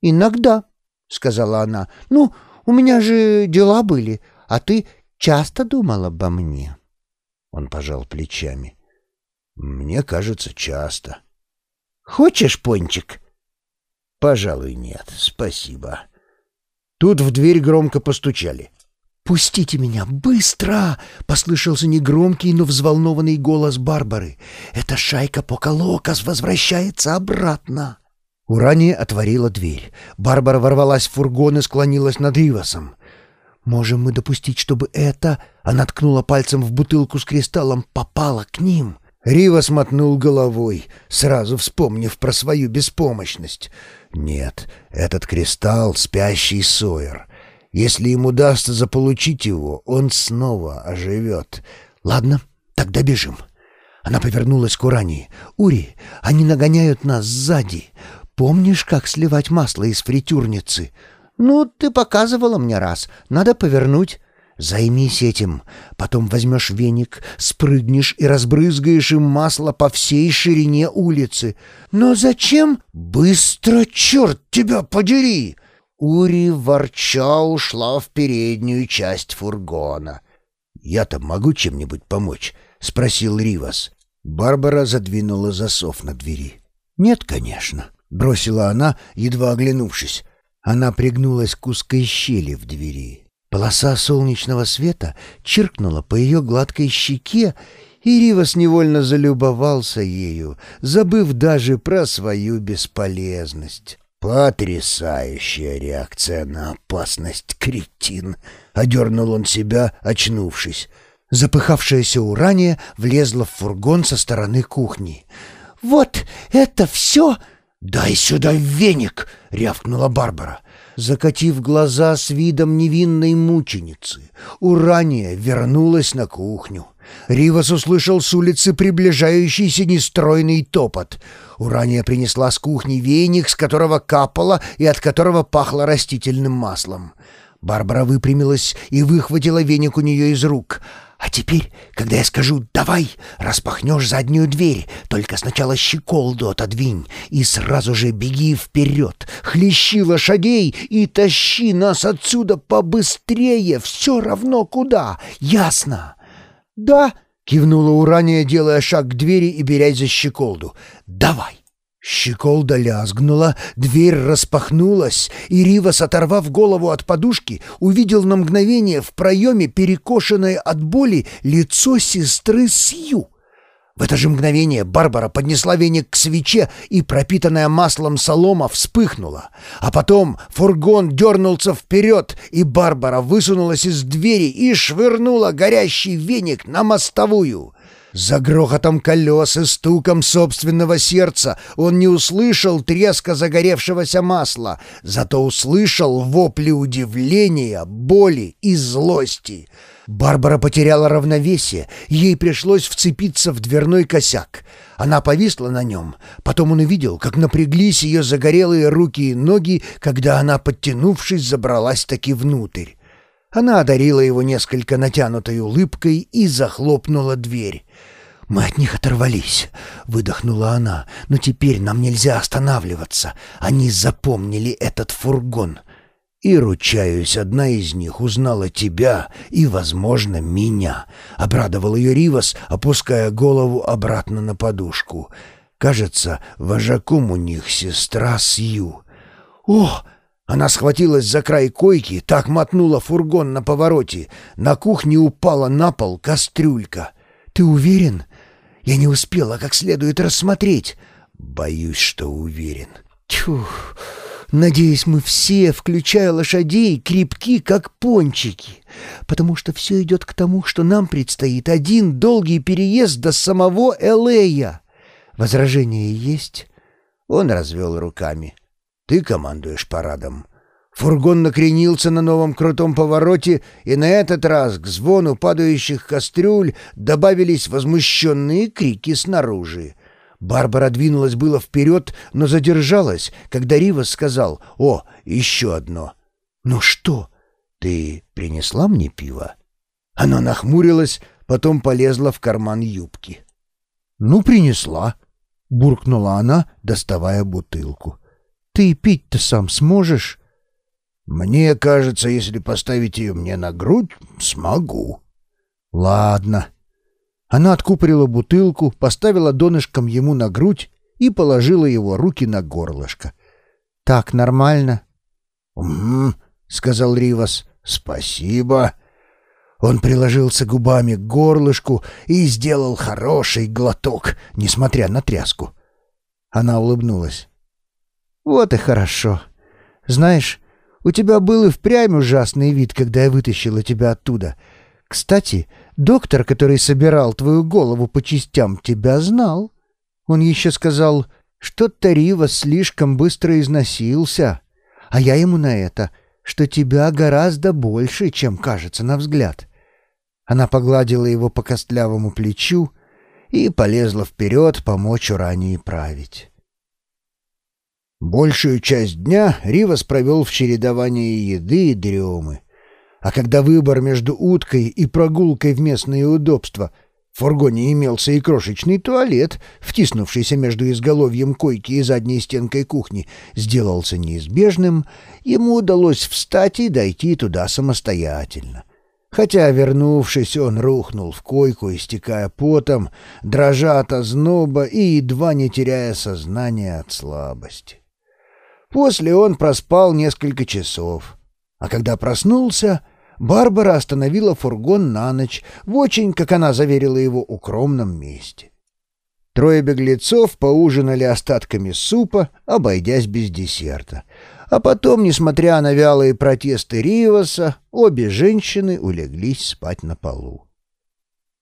«Иногда», — сказала она. «Ну, у меня же дела были, а ты часто думал обо мне?» Он пожал плечами. «Мне кажется, часто». «Хочешь пончик?» «Пожалуй, нет, спасибо». Тут в дверь громко постучали. «Пустите меня! Быстро!» — послышался негромкий, но взволнованный голос Барбары. «Эта шайка Поколокас возвращается обратно!» Урания отворила дверь. Барбара ворвалась в фургон и склонилась над Ривасом. «Можем мы допустить, чтобы это...» Она ткнула пальцем в бутылку с кристаллом. «Попала к ним!» Ривас мотнул головой, сразу вспомнив про свою беспомощность. «Нет, этот кристалл — спящий Сойер. Если им удастся заполучить его, он снова оживет. Ладно, тогда бежим. Она повернулась к Урании. «Ури, они нагоняют нас сзади. Помнишь, как сливать масло из фритюрницы?» «Ну, ты показывала мне раз. Надо повернуть». Займись этим. Потом возьмешь веник, спрыгнешь и разбрызгаешь им масло по всей ширине улицы. Но зачем? Быстро, черт тебя подери! Ури ворча ушла в переднюю часть фургона. «Я-то могу чем-нибудь помочь?» — спросил Ривас. Барбара задвинула засов на двери. «Нет, конечно», — бросила она, едва оглянувшись. Она пригнулась к узкой щели в двери. Полоса солнечного света чиркнула по ее гладкой щеке, и Ривас невольно залюбовался ею, забыв даже про свою бесполезность. «Потрясающая реакция на опасность, кретин!» — одернул он себя, очнувшись. Запыхавшаяся урания влезла в фургон со стороны кухни. «Вот это все!» «Дай сюда веник!» — рявкнула Барбара. Закатив глаза с видом невинной мученицы, Урания вернулась на кухню. Ривас услышал с улицы приближающийся нестройный топот. Урания принесла с кухни веник, с которого капало и от которого пахло растительным маслом. Барбара выпрямилась и выхватила веник у нее из рук. «А теперь, когда я скажу «давай», распахнешь заднюю дверь, только сначала щеколду отодвинь и сразу же беги вперед, хлещи лошадей и тащи нас отсюда побыстрее, все равно куда, ясно?» «Да», — кивнула Урания, делая шаг к двери и берясь за щеколду. «Давай!» Щеколда лязгнула, дверь распахнулась, и Ривас, оторвав голову от подушки, увидел на мгновение в проеме перекошенное от боли лицо сестры Сью. В это же мгновение Барбара поднесла веник к свече, и пропитанная маслом солома вспыхнула. А потом фургон дернулся вперед, и Барбара высунулась из двери и швырнула горящий веник на мостовую. За грохотом колес и стуком собственного сердца он не услышал треска загоревшегося масла, зато услышал вопли удивления, боли и злости — Барбара потеряла равновесие, ей пришлось вцепиться в дверной косяк. Она повисла на нем, потом он увидел, как напряглись ее загорелые руки и ноги, когда она, подтянувшись, забралась таки внутрь. Она одарила его несколько натянутой улыбкой и захлопнула дверь. «Мы от них оторвались», — выдохнула она. «Но теперь нам нельзя останавливаться. Они запомнили этот фургон. И, ручаюсь, одна из них узнала тебя и, возможно, меня. Обрадовал ее Ривас, опуская голову обратно на подушку. Кажется, вожаком у них сестра Сью. «О!» Она схватилась за край койки, так мотнула фургон на повороте. На кухне упала на пол кастрюлька. «Ты уверен?» «Я не успела как следует рассмотреть». «Боюсь, что уверен». «Тьфу!» Надеюсь, мы все, включая лошадей, крепки, как пончики, потому что все идет к тому, что нам предстоит один долгий переезд до самого Элея. Возражения есть?» Он развел руками. «Ты командуешь парадом». Фургон накренился на новом крутом повороте, и на этот раз к звону падающих кастрюль добавились возмущенные крики снаружи. Барбара двинулась было вперед, но задержалась, когда Ривас сказал «О, еще одно». «Ну что, ты принесла мне пиво?» Она нахмурилась, потом полезла в карман юбки. «Ну, принесла», — буркнула она, доставая бутылку. Ты пить-то сам сможешь?» «Мне кажется, если поставить ее мне на грудь, смогу». «Ладно». Она откупорила бутылку, поставила донышком ему на грудь и положила его руки на горлышко. «Так нормально?» «Угу», — сказал Ривас. «Спасибо». Он приложился губами к горлышку и сделал хороший глоток, несмотря на тряску. Она улыбнулась. «Вот и хорошо. Знаешь, у тебя был и впрямь ужасный вид, когда я вытащила тебя оттуда. Кстати, доктор, который собирал твою голову по частям, тебя знал. Он еще сказал, что Тарива слишком быстро износился, а я ему на это, что тебя гораздо больше, чем кажется на взгляд». Она погладила его по костлявому плечу и полезла вперед помочь Урании править. Большую часть дня Ривас провел в чередовании еды и дремы. А когда выбор между уткой и прогулкой в местные удобства в фургоне имелся и крошечный туалет, втиснувшийся между изголовьем койки и задней стенкой кухни, сделался неизбежным, ему удалось встать и дойти туда самостоятельно. Хотя, вернувшись, он рухнул в койку, истекая потом, дрожа от озноба и едва не теряя сознание от слабости. После он проспал несколько часов. А когда проснулся, Барбара остановила фургон на ночь в очень, как она заверила его, укромном месте. Трое беглецов поужинали остатками супа, обойдясь без десерта. А потом, несмотря на вялые протесты Риваса, обе женщины улеглись спать на полу.